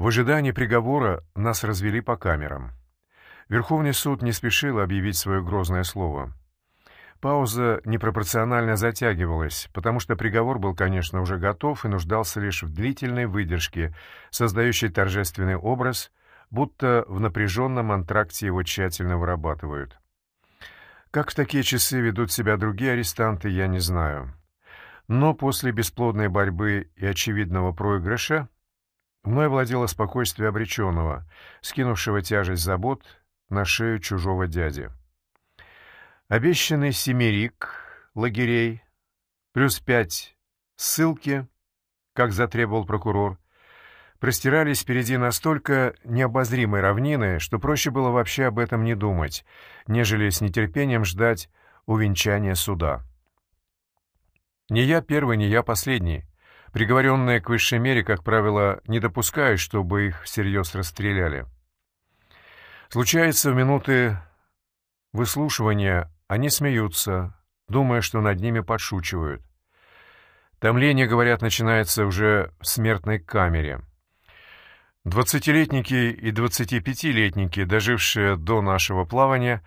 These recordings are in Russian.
В ожидании приговора нас развели по камерам. Верховный суд не спешил объявить свое грозное слово. Пауза непропорционально затягивалась, потому что приговор был, конечно, уже готов и нуждался лишь в длительной выдержке, создающей торжественный образ, будто в напряженном антракте его тщательно вырабатывают. Как в такие часы ведут себя другие арестанты, я не знаю. Но после бесплодной борьбы и очевидного проигрыша мной владело спокойствие обреченного, скинувшего тяжесть забот на шею чужого дяди. Обещанный семерик лагерей, плюс пять ссылки, как затребовал прокурор, простирались впереди настолько необозримой равнины, что проще было вообще об этом не думать, нежели с нетерпением ждать увенчания суда. Не я первый, не я последний. Приговоренные к высшей мере, как правило, не допускают, чтобы их всерьез расстреляли. Случается, в минуты выслушивания они смеются, думая, что над ними подшучивают. Томление, говорят, начинается уже в смертной камере. Двадцатилетники и двадцатипятилетники, дожившие до нашего плавания,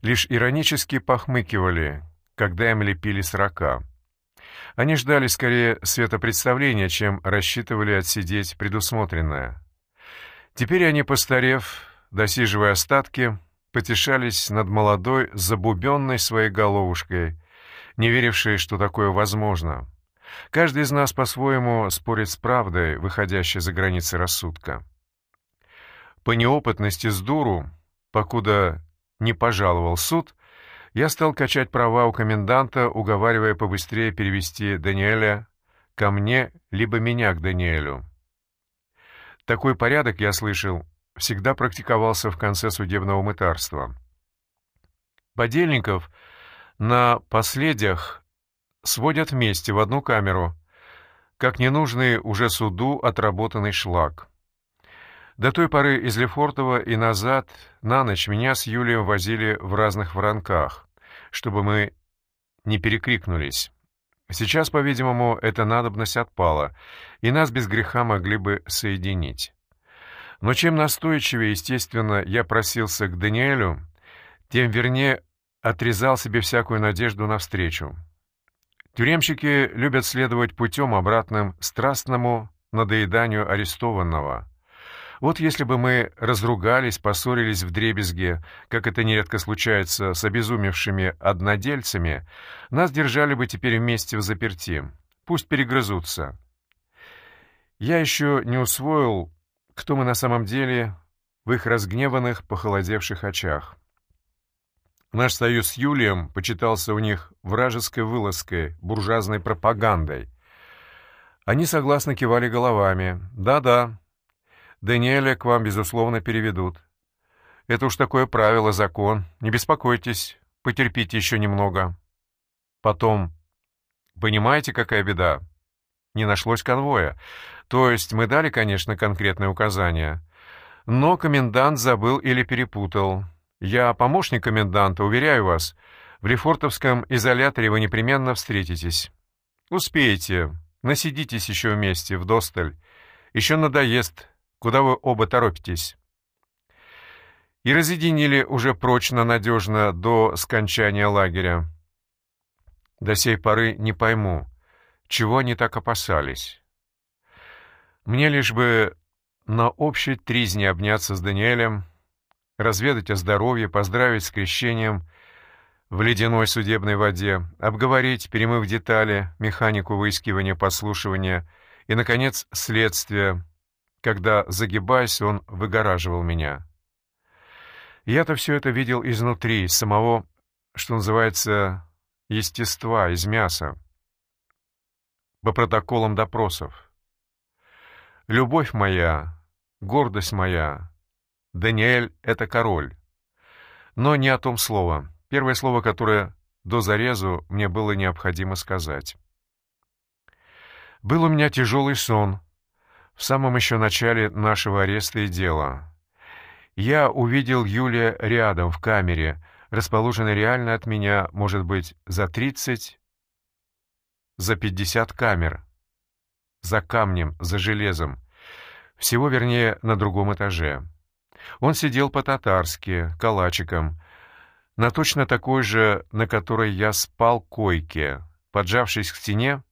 лишь иронически похмыкивали, когда им лепили сорока. Они ждали скорее светопредставления, чем рассчитывали отсидеть предусмотренное. Теперь они, постарев, досиживая остатки, потешались над молодой, забубенной своей головушкой, не верившей, что такое возможно. Каждый из нас по-своему спорит с правдой, выходящей за границы рассудка. По неопытности с дуру, покуда не пожаловал суд, я стал качать права у коменданта, уговаривая побыстрее перевести Даниэля ко мне, либо меня к Даниэлю. Такой порядок, я слышал, всегда практиковался в конце судебного мытарства. Подельников на последях сводят вместе в одну камеру, как ненужный уже суду отработанный шлак. До той поры из Лефортова и назад на ночь меня с Юлием возили в разных воронках, чтобы мы не перекрикнулись. Сейчас, по-видимому, эта надобность отпала, и нас без греха могли бы соединить. Но чем настойчивее, естественно, я просился к Даниэлю, тем вернее отрезал себе всякую надежду навстречу. Тюремщики любят следовать путем обратным страстному надоеданию арестованного. Вот если бы мы разругались, поссорились в дребезге, как это нередко случается с обезумевшими однодельцами, нас держали бы теперь вместе в заперти. Пусть перегрызутся. Я еще не усвоил кто мы на самом деле в их разгневанных, похолодевших очах. Наш союз с Юлием почитался у них вражеской вылазкой, буржуазной пропагандой. Они согласно кивали головами. «Да-да, Даниэля к вам, безусловно, переведут. Это уж такое правило, закон. Не беспокойтесь, потерпите еще немного. Потом, понимаете, какая беда? Не нашлось конвоя. То есть мы дали, конечно, конкретные указания. Но комендант забыл или перепутал. Я помощник коменданта, уверяю вас. В Лефортовском изоляторе вы непременно встретитесь. Успеете. Насидитесь еще вместе, в досталь. Еще надоест. Куда вы оба торопитесь? И разъединили уже прочно, надежно до скончания лагеря. До сей поры не пойму, чего они так опасались. Мне лишь бы на общей тризне обняться с Даниэлем, разведать о здоровье, поздравить с крещением в ледяной судебной воде, обговорить, перемыв детали, механику выискивания, подслушивания и, наконец, следствие, когда, загибаясь, он выгораживал меня. Я-то все это видел изнутри, из самого, что называется, естества, из мяса, по протоколам допросов. Любовь моя, гордость моя, Даниэль — это король. Но не о том слово. Первое слово, которое до зарезу мне было необходимо сказать. Был у меня тяжелый сон в самом еще начале нашего ареста и дела. Я увидел Юлия рядом, в камере, расположенной реально от меня, может быть, за тридцать, за пятьдесят камер — за камнем, за железом. Всего, вернее, на другом этаже. Он сидел по-татарски, калачиком, на точно такой же, на которой я спал, койке, поджавшись к стене,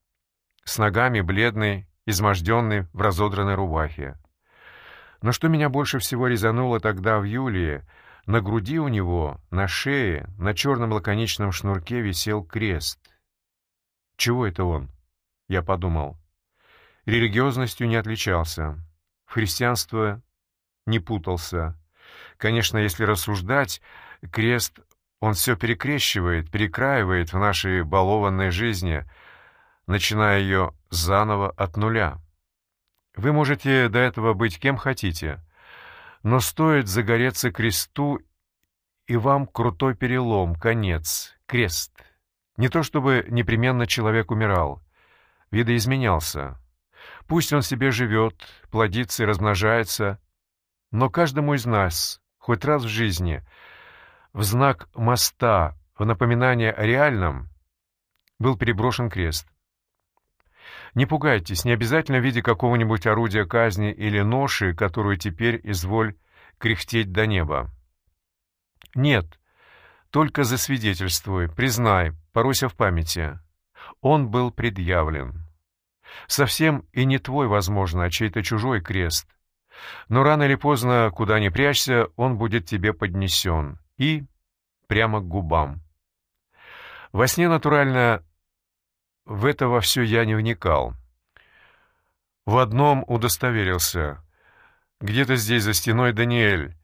с ногами бледный, изможденный в разодранной рубахе. Но что меня больше всего резануло тогда в Юлии, на груди у него, на шее, на черном лаконичном шнурке висел крест. Чего это он? Я подумал. Религиозностью не отличался. В христианство не путался. Конечно, если рассуждать, крест он все перекрещивает, перекраивает в нашей балованной жизни, начиная ее заново от нуля. Вы можете до этого быть кем хотите, но стоит загореться кресту, и вам крутой перелом, конец, крест. Не то чтобы непременно человек умирал, видоизменялся. Пусть он себе живет, плодится и размножается, но каждому из нас, хоть раз в жизни, в знак моста, в напоминание о реальном, был переброшен крест. Не пугайтесь, не обязательно в виде какого-нибудь орудия казни или ноши, которую теперь изволь кряхтеть до неба. Нет, только засвидетельствуй, признай, поройся в памяти. Он был предъявлен. Совсем и не твой, возможно, а чей-то чужой крест. Но рано или поздно, куда ни прячься, он будет тебе поднесен. И прямо к губам. Во сне, натурально, в это во все я не вникал. В одном удостоверился. Где-то здесь за стеной Даниэль,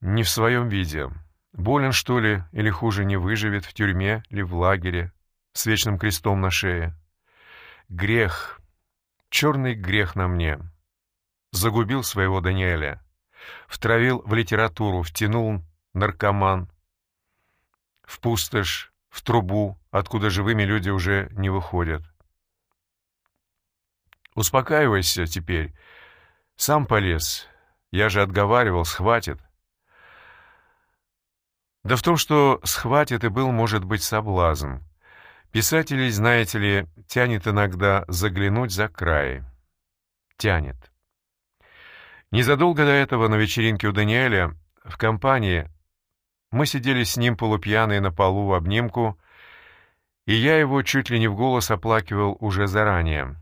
не в своем виде. Болен, что ли, или хуже, не выживет в тюрьме или в лагере с вечным крестом на шее. Грех, черный грех на мне. Загубил своего Даниэля. Втравил в литературу, втянул наркоман. В пустошь, в трубу, откуда живыми люди уже не выходят. Успокаивайся теперь. Сам полез. Я же отговаривал, схватит. Да в том, что схватит и был, может быть, соблазн. Писателей, знаете ли, тянет иногда заглянуть за край. Тянет. Незадолго до этого на вечеринке у Даниэля в компании мы сидели с ним полупьяные на полу в обнимку, и я его чуть ли не в голос оплакивал уже заранее,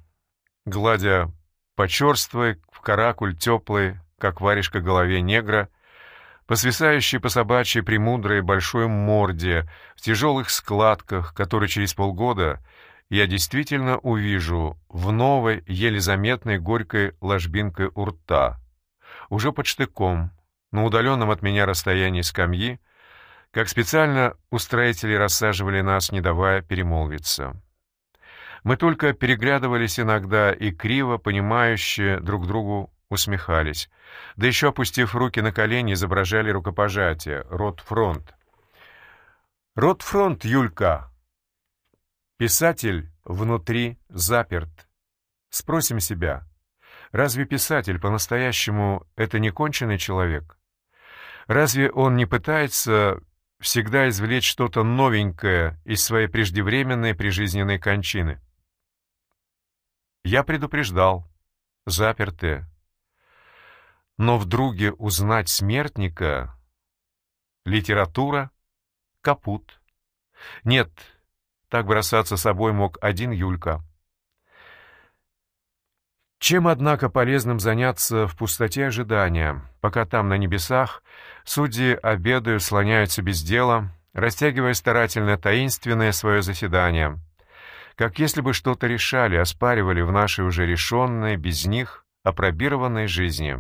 гладя по черствой, в каракуль теплой, как варежка голове негра, по свисающей по собачьей премудрой большой морде, в тяжелых складках, которые через полгода я действительно увижу в новой, еле заметной горькой ложбинкой у рта, уже под штыком, на удаленном от меня расстоянии скамьи, как специально устроители рассаживали нас, не давая перемолвиться. Мы только переглядывались иногда и криво, понимающе друг другу усмехались, да еще, опустив руки на колени, изображали рукопожатие, рот-фронт. Рот-фронт, Юлька! Писатель внутри заперт. Спросим себя, разве писатель по-настоящему это не конченый человек? Разве он не пытается всегда извлечь что-то новенькое из своей преждевременной прижизненной кончины. Я предупреждал, запертые. Но в узнать смертника — литература, капут. Нет, так бросаться собой мог один Юлька. Чем, однако, полезным заняться в пустоте ожидания, пока там, на небесах, судьи обедают, слоняются без дела, растягивая старательно таинственное свое заседание, как если бы что-то решали, оспаривали в нашей уже решенной, без них, опробированной жизни.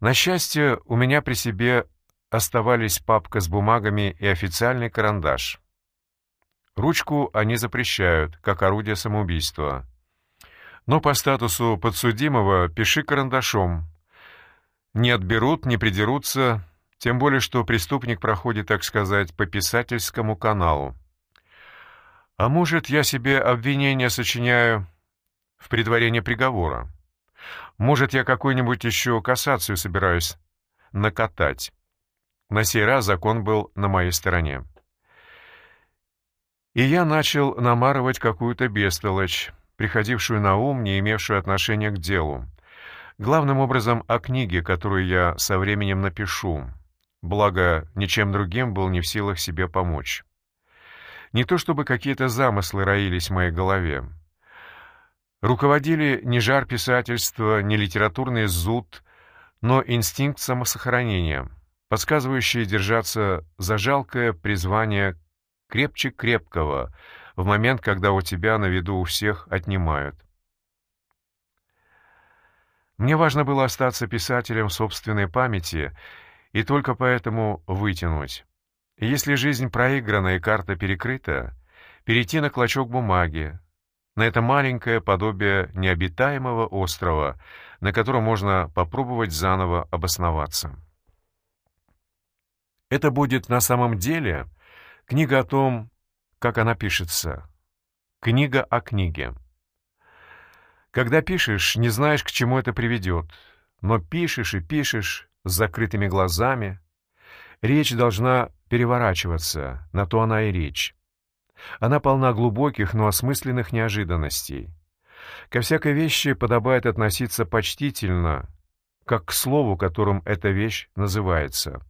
На счастье, у меня при себе оставались папка с бумагами и официальный карандаш. Ручку они запрещают, как орудие самоубийства — но по статусу подсудимого пиши карандашом. Не отберут, не придерутся, тем более что преступник проходит, так сказать, по писательскому каналу. А может, я себе обвинение сочиняю в предварении приговора? Может, я какую-нибудь еще кассацию собираюсь накатать? На сей раз закон был на моей стороне. И я начал намарывать какую-то бестолочь, приходившую на ум, не имевшую отношения к делу. Главным образом о книге, которую я со временем напишу, благо ничем другим был не в силах себе помочь. Не то чтобы какие-то замыслы роились в моей голове. Руководили ни жар писательства, ни литературный зуд, но инстинкт самосохранения, подсказывающий держаться за жалкое призвание крепче крепкого в момент, когда у тебя на виду у всех отнимают. Мне важно было остаться писателем собственной памяти и только поэтому вытянуть. Если жизнь проиграна и карта перекрыта, перейти на клочок бумаги, на это маленькое подобие необитаемого острова, на котором можно попробовать заново обосноваться. Это будет на самом деле книга о том, как она пишется. Книга о книге. Когда пишешь, не знаешь, к чему это приведет, но пишешь и пишешь с закрытыми глазами. Речь должна переворачиваться, на то она и речь. Она полна глубоких, но осмысленных неожиданностей. Ко всякой вещи подобает относиться почтительно, как к слову, которым эта вещь называется.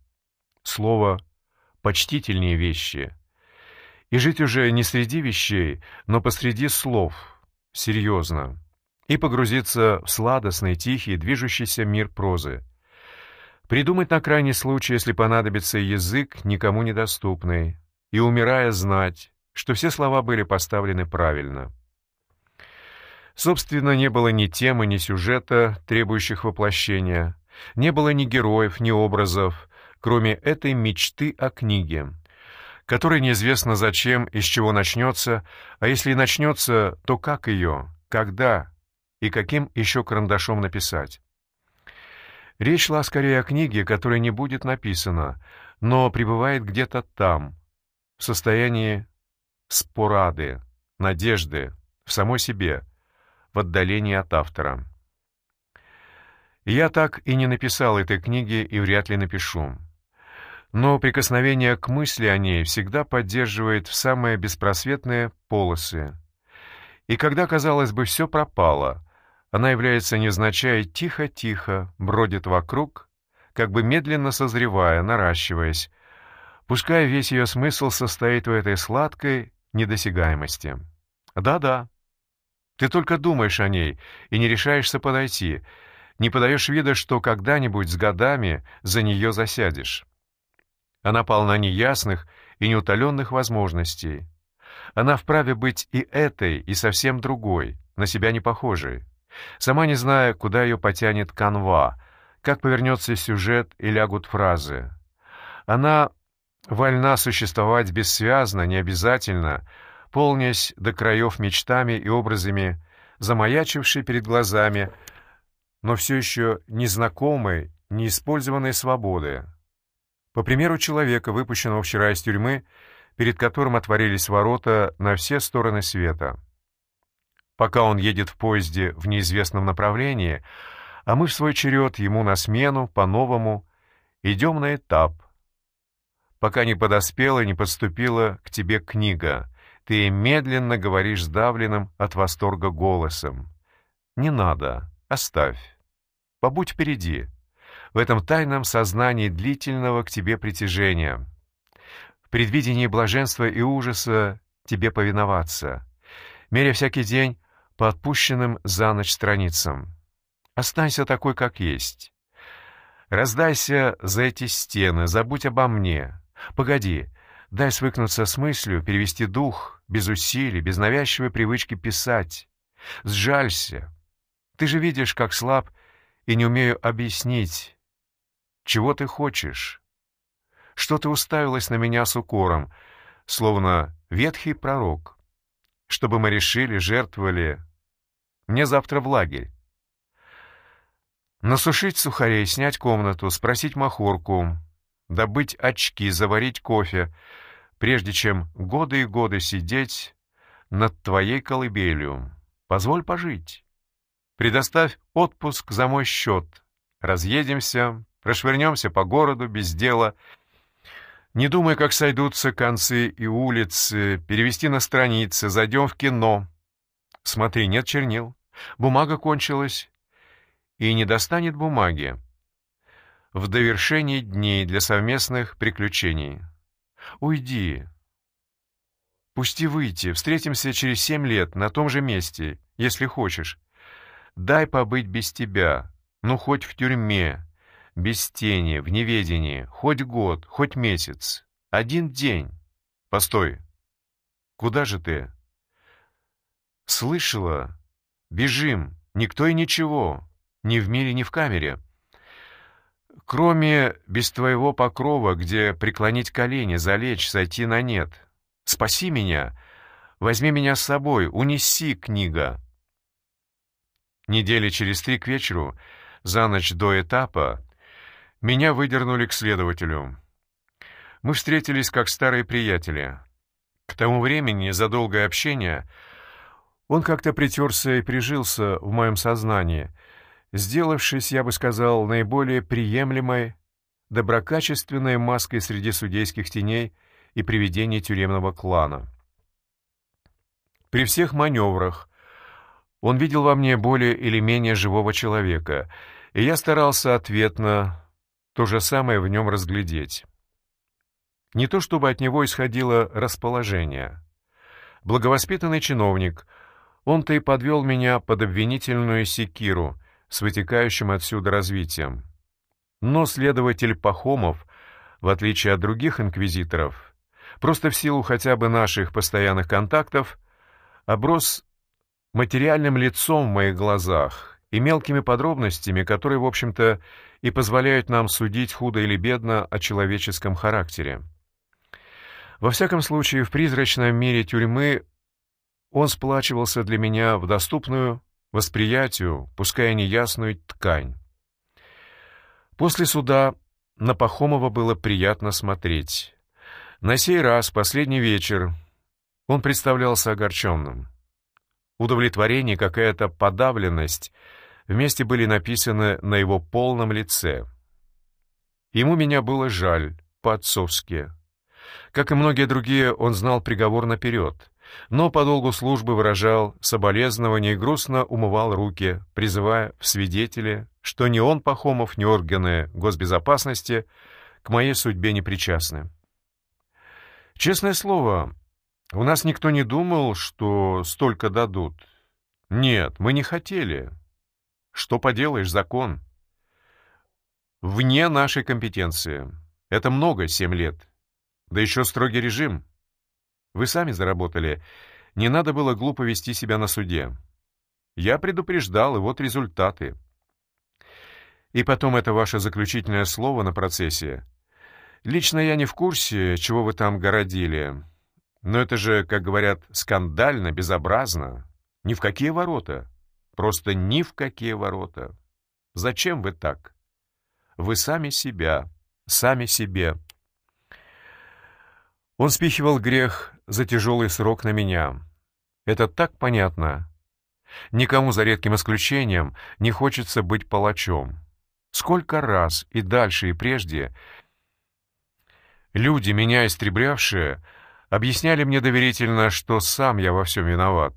Слово «почтительнее вещи». И жить уже не среди вещей, но посреди слов, серьезно. И погрузиться в сладостный, тихий, движущийся мир прозы. Придумать на крайний случай, если понадобится язык, никому недоступный. И, умирая, знать, что все слова были поставлены правильно. Собственно, не было ни темы, ни сюжета, требующих воплощения, не было ни героев, ни образов, кроме этой мечты о книге, которая неизвестно зачем и с чего начнется, а если и начнется, то как ее, когда и каким еще карандашом написать. Речь шла скорее о книге, которая не будет написана, но пребывает где-то там, в состоянии спорады, надежды, в самой себе, в отдалении от автора. Я так и не написал этой книги и вряд ли напишу. Но прикосновение к мысли о ней всегда поддерживает в самые беспросветные полосы. И когда, казалось бы, все пропало, она является невзначай тихо-тихо, бродит вокруг, как бы медленно созревая, наращиваясь, пускай весь ее смысл состоит в этой сладкой недосягаемости. Да-да, ты только думаешь о ней и не решаешься подойти, не подаешь вида, что когда-нибудь с годами за нее засядешь. Она полна неясных и неутоленных возможностей. Она вправе быть и этой, и совсем другой, на себя не похожей. Сама не зная, куда ее потянет канва, как повернется сюжет и лягут фразы. Она вольна существовать бессвязно, необязательно, полнясь до краев мечтами и образами, замаячившей перед глазами, но все еще незнакомой, неиспользованной свободы. По примеру человека, выпущенного вчера из тюрьмы, перед которым отворились ворота на все стороны света. Пока он едет в поезде в неизвестном направлении, а мы в свой черед ему на смену, по-новому, идем на этап — пока не подоспела не подступила к тебе книга. Ты медленно говоришь сдавленным от восторга голосом. Не надо, оставь. Побудь впереди, в этом тайном сознании длительного к тебе притяжения. В предвидении блаженства и ужаса тебе повиноваться, меря всякий день по отпущенным за ночь страницам. Останься такой, как есть. Раздайся за эти стены, забудь обо мне. Погоди, дай свыкнуться с мыслью, перевести дух, без усилий, без навязчивой привычки писать. Сжалься. Ты же видишь, как слаб, и не умею объяснить, чего ты хочешь. Что ты уставилась на меня с укором, словно ветхий пророк. Чтобы мы решили, жертвовали. Мне завтра в лагерь. Насушить сухарей, снять комнату, спросить махорку, добыть очки, заварить кофе, прежде чем годы и годы сидеть над твоей колыбелью. Позволь пожить. Предоставь отпуск за мой счет. Разъедемся, прошвырнемся по городу без дела. Не думай, как сойдутся концы и улицы, перевести на страницы, зайдем в кино. Смотри, нет чернил, бумага кончилась. и не достанет бумаги. В довершении дней для совместных приключений. Уйди. Пусти выйти, встретимся через семь лет на том же месте, если хочешь. Дай побыть без тебя, ну хоть в тюрьме, без тени, в неведении, хоть год, хоть месяц, один день. Постой. Куда же ты? Слышала? Бежим. Никто и ничего. Ни в мире, ни в камере. Кроме без твоего покрова, где преклонить колени, залечь, сойти на нет. Спаси меня. Возьми меня с собой. Унеси, книга. Недели через три к вечеру, за ночь до этапа, меня выдернули к следователю. Мы встретились как старые приятели. К тому времени, за долгое общение, он как-то притерся и прижился в моем сознании, сделавшись, я бы сказал, наиболее приемлемой, доброкачественной маской среди судейских теней и привидений тюремного клана. При всех маневрах он видел во мне более или менее живого человека, и я старался ответно то же самое в нем разглядеть. Не то чтобы от него исходило расположение. Благовоспитанный чиновник, он-то и подвел меня под обвинительную секиру с вытекающим отсюда развитием. Но следователь Пахомов, в отличие от других инквизиторов, просто в силу хотя бы наших постоянных контактов, оброс материальным лицом в моих глазах и мелкими подробностями, которые, в общем-то, и позволяют нам судить худо или бедно о человеческом характере. Во всяком случае, в призрачном мире тюрьмы он сплачивался для меня в доступную восприятию, пускай и неясную, ткань. После суда на Пахомова было приятно смотреть. На сей раз, последний вечер, он представлялся огорченным. Удовлетворение, какая-то подавленность вместе были написаны на его полном лице. Ему меня было жаль, по-отцовски. Как и многие другие, он знал приговор наперед, но по долгу службы выражал соболезнования и грустно умывал руки, призывая в свидетели, что ни он, Пахомов, ни органы госбезопасности к моей судьбе не причастны. Честное слово, у нас никто не думал, что столько дадут. Нет, мы не хотели. Что поделаешь, закон. Вне нашей компетенции. Это много, семь лет. Да еще строгий режим. Вы сами заработали. Не надо было глупо вести себя на суде. Я предупреждал, и вот результаты. И потом это ваше заключительное слово на процессе. Лично я не в курсе, чего вы там городили. Но это же, как говорят, скандально, безобразно. Ни в какие ворота. Просто ни в какие ворота. Зачем вы так? Вы сами себя, сами себе. Он спихивал грех за тяжелый срок на меня. Это так понятно. Никому, за редким исключением, не хочется быть палачом. Сколько раз и дальше, и прежде люди, меня истреблявшие, объясняли мне доверительно, что сам я во всем виноват,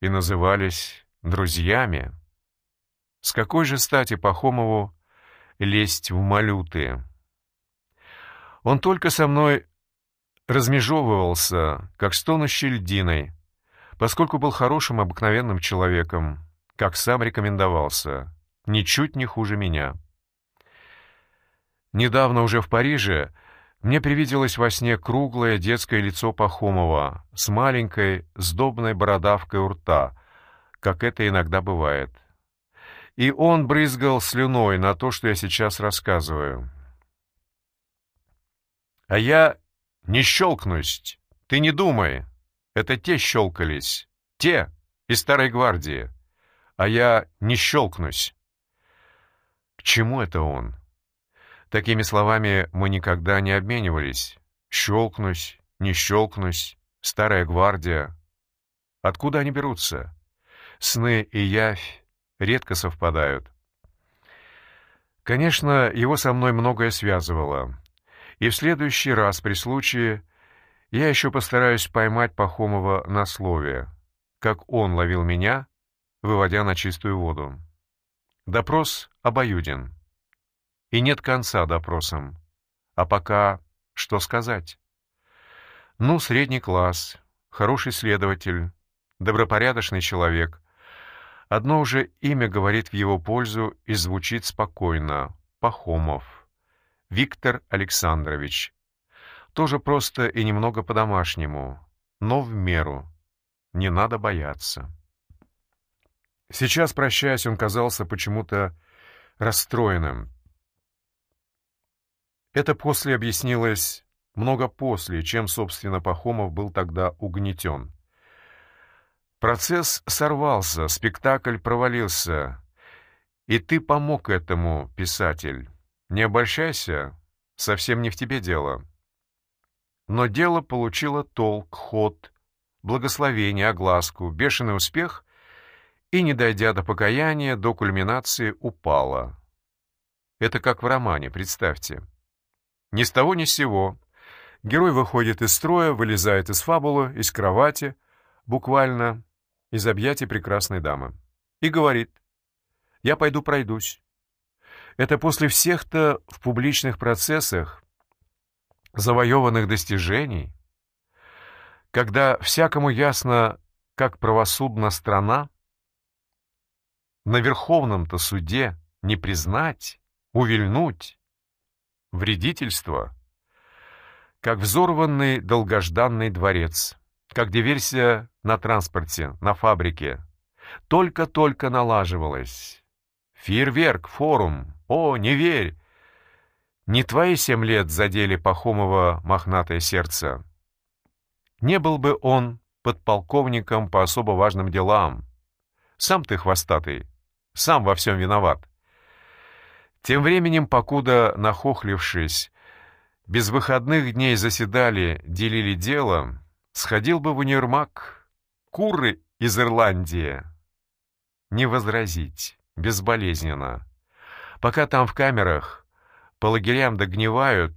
и назывались друзьями. С какой же стати Пахомову лезть в малюты? Он только со мной размежевывался, как стонущий льдиной, поскольку был хорошим обыкновенным человеком, как сам рекомендовался, ничуть не хуже меня. Недавно уже в Париже мне привиделось во сне круглое детское лицо Пахомова с маленькой сдобной бородавкой у рта, как это иногда бывает. И он брызгал слюной на то, что я сейчас рассказываю. А я не щелкнусь, ты не думай. Это те щелкались, те из Старой Гвардии. А я не щелкнусь. К чему это он? Такими словами мы никогда не обменивались. Щелкнусь, не щелкнусь, Старая Гвардия. Откуда они берутся? Сны и явь редко совпадают. Конечно, его со мной многое связывало. И в следующий раз при случае я еще постараюсь поймать Пахомова на слове, как он ловил меня, выводя на чистую воду. Допрос обоюден. И нет конца допросам. А пока что сказать? Ну, средний класс, хороший следователь, добропорядочный человек. Одно уже имя говорит в его пользу и звучит спокойно. Пахомов. Виктор Александрович. Тоже просто и немного по-домашнему, но в меру. Не надо бояться. Сейчас, прощаясь, он казался почему-то расстроенным. Это после объяснилось много после, чем, собственно, Пахомов был тогда угнетен. Процесс сорвался, спектакль провалился, и ты помог этому, писатель. Не обольщайся, совсем не в тебе дело. Но дело получило толк, ход, благословение, огласку, бешеный успех и, не дойдя до покаяния, до кульминации упало. Это как в романе, представьте. Ни с того ни с сего. Герой выходит из строя, вылезает из фабулы, из кровати, буквально из объятий прекрасной дамы, и говорит «Я пойду пройдусь». Это после всех-то в публичных процессах завоеванных достижений, когда всякому ясно, как правосудна страна, на Верховном-то суде не признать, увильнуть, вредительство, как взорванный долгожданный дворец, как диверсия на транспорте, на фабрике, только-только налаживалась. Фейерверк, форум, о, не верь! Не твои семь лет задели Пахомова мохнатое сердце. Не был бы он подполковником по особо важным делам. Сам ты хвостатый, сам во всем виноват. Тем временем, покуда, нахохлившись, без выходных дней заседали, делили дело, сходил бы в универмаг. Куры из Ирландии. Не возразить, безболезненно. Пока там в камерах по лагерям догнивают,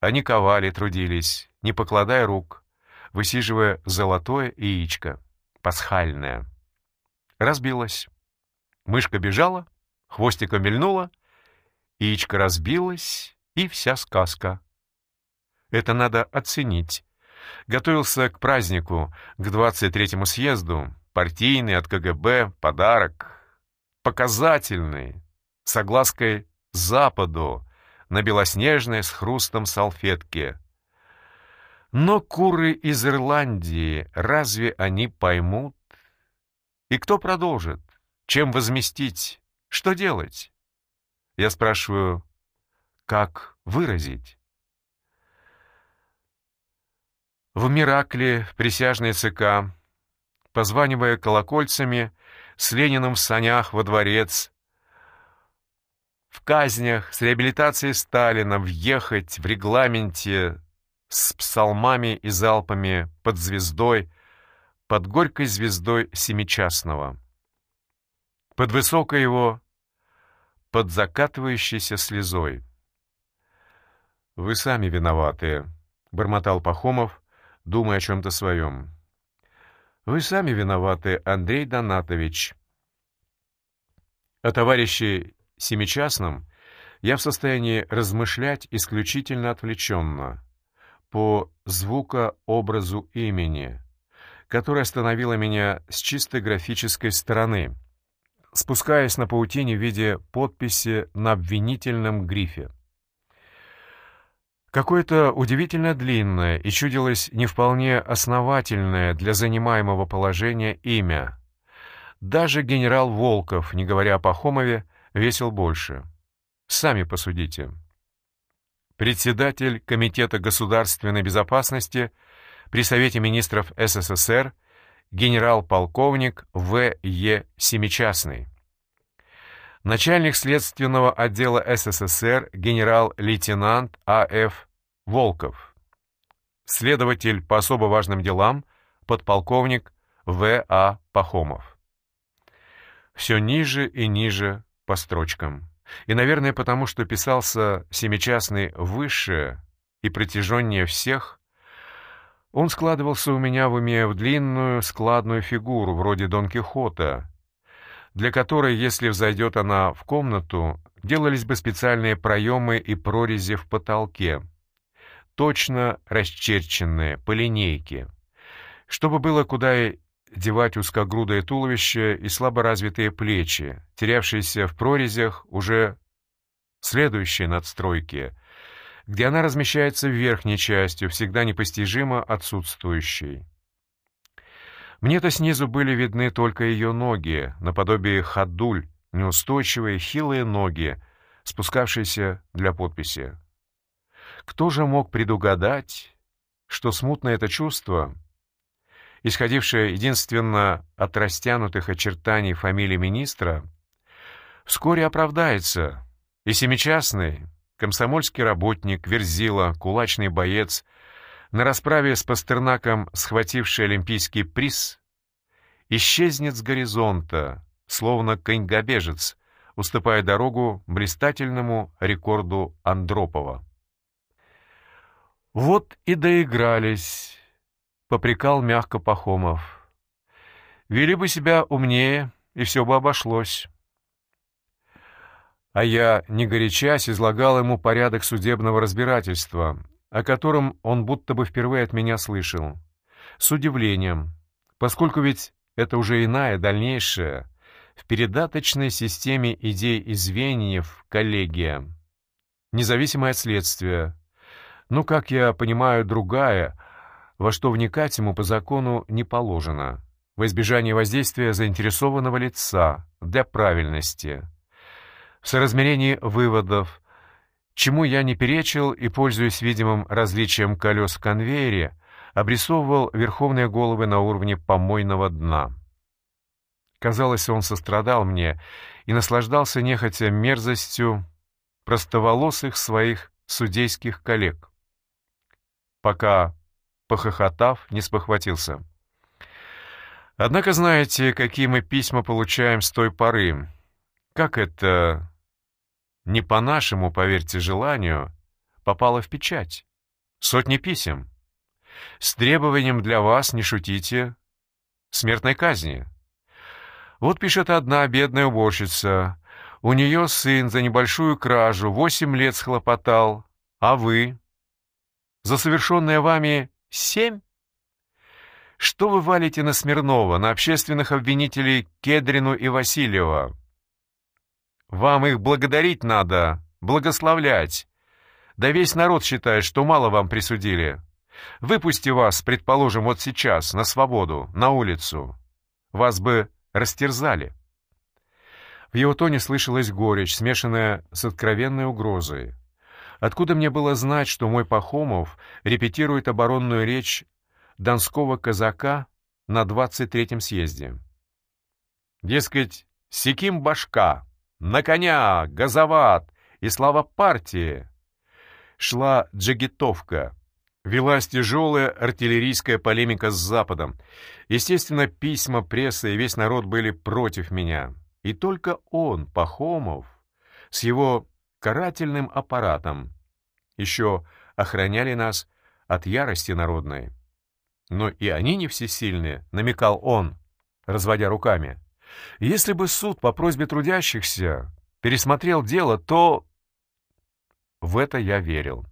они ковали, трудились, не покладая рук, высиживая золотое яичко, пасхальное. Разбилось. Мышка бежала, хвостиком мельнула, яичко разбилось, и вся сказка. Это надо оценить. Готовился к празднику, к 23-му съезду, партийный от КГБ, подарок, показательный, с оглаской западу, на белоснежной с хрустом салфетке. Но куры из Ирландии, разве они поймут? И кто продолжит? Чем возместить? Что делать? Я спрашиваю, как выразить? В Миракле, присяжной ЦК, позванивая колокольцами, с Лениным в санях во дворец, в казнях с реабилитацией Сталина въехать в регламенте с псалмами и залпами под звездой, под горькой звездой семичастного. Под высокой его, под закатывающейся слезой. «Вы сами виноваты», — бормотал Пахомов, думая о чем-то своем. «Вы сами виноваты, Андрей Донатович». О товарище семичастном я в состоянии размышлять исключительно отвлеченно, по звукообразу имени, которое остановило меня с чисто графической стороны, спускаясь на паутине в виде подписи на обвинительном грифе. Какое-то удивительно длинное и чудилось не вполне основательное для занимаемого положения имя. Даже генерал Волков, не говоря о Пахомове, весил больше. Сами посудите. Председатель Комитета государственной безопасности при Совете министров СССР генерал-полковник В. Е. Семичастный. Начальник следственного отдела СССР генерал-лейтенант А.Ф. Волков. Следователь по особо важным делам подполковник В. А. Пахомов. Все ниже и ниже по строчкам. И, наверное, потому что писался семичастный выше и протяженнее всех, он складывался у меня в уме в длинную складную фигуру, вроде Дон Кихота, для которой, если взойдет она в комнату, делались бы специальные проемы и прорези в потолке, точно расчерченные по линейке, чтобы было куда девать узкогрудое туловище и слаборазвитые плечи, терявшиеся в прорезях уже следующей надстройки, где она размещается верхней частью, всегда непостижимо отсутствующей. Мне-то снизу были видны только ее ноги, наподобие ходуль, неустойчивые, хилые ноги, спускавшиеся для подписи. Кто же мог предугадать, что смутное это чувство, исходившее единственно от растянутых очертаний фамилии министра, вскоре оправдается, и семичастный, комсомольский работник, верзила, кулачный боец, на расправе с Пастернаком схвативший олимпийский приз, исчезнет с горизонта, словно коньгобежец, уступая дорогу блистательному рекорду Андропова. «Вот и доигрались», — попрекал мягко Пахомов. «Вели бы себя умнее, и все бы обошлось». А я, не горячась, излагал ему порядок судебного разбирательства, о котором он будто бы впервые от меня слышал. С удивлением, поскольку ведь это уже иная, дальнейшая, в передаточной системе идей и звеньев коллегия, независимая от следствия, ну, как я понимаю, другая, во что вникать ему по закону не положено, во избежание воздействия заинтересованного лица, для правильности, в соразмерении выводов, чему я не перечил и, пользуясь видимым различием колес в конвейере, обрисовывал верховные головы на уровне помойного дна. Казалось, он сострадал мне и наслаждался нехотя мерзостью простоволосых своих судейских коллег, пока, похохотав, не спохватился. Однако знаете, какие мы письма получаем с той поры? Как это, не по нашему, поверьте, желанию, попало в печать? Сотни писем. С требованием для вас, не шутите, смертной казни. Вот пишет одна бедная уборщица. У нее сын за небольшую кражу восемь лет схлопотал, а вы? За совершенное вами семь? Что вы валите на Смирнова, на общественных обвинителей Кедрину и Васильева? Вам их благодарить надо, благословлять. Да весь народ считает, что мало вам присудили. Выпусти вас, предположим, вот сейчас, на свободу, на улицу. Вас бы растерзали. В его тоне слышалась горечь, смешанная с откровенной угрозой. Откуда мне было знать, что мой Пахомов репетирует оборонную речь донского казака на 23-м съезде? Дескать, секим башка, на коня, газоват и слава партии. Шла джигитовка. Велась тяжелая артиллерийская полемика с Западом. Естественно, письма, пресса и весь народ были против меня. И только он, Пахомов, с его карательным аппаратом, еще охраняли нас от ярости народной. Но и они не всесильны, намекал он, разводя руками. Если бы суд по просьбе трудящихся пересмотрел дело, то... В это я верил.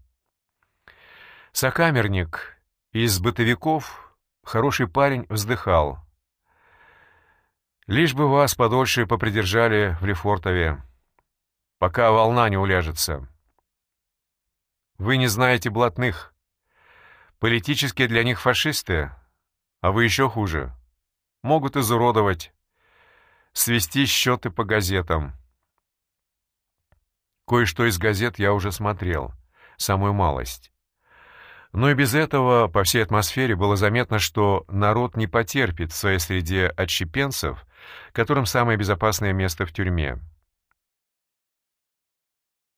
Сокамерник из бытовиков, хороший парень, вздыхал. «Лишь бы вас подольше попридержали в Лефортове, пока волна не уляжется. Вы не знаете блатных. Политические для них фашисты, а вы еще хуже. Могут изуродовать, свести счеты по газетам. Кое-что из газет я уже смотрел, самую малость. Но и без этого по всей атмосфере было заметно, что народ не потерпит в своей среде отщепенцев, которым самое безопасное место в тюрьме.